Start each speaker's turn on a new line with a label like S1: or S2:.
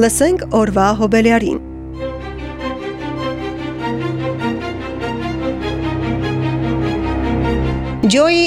S1: Լսենք օրվա հոբելյարին։ Ջոյի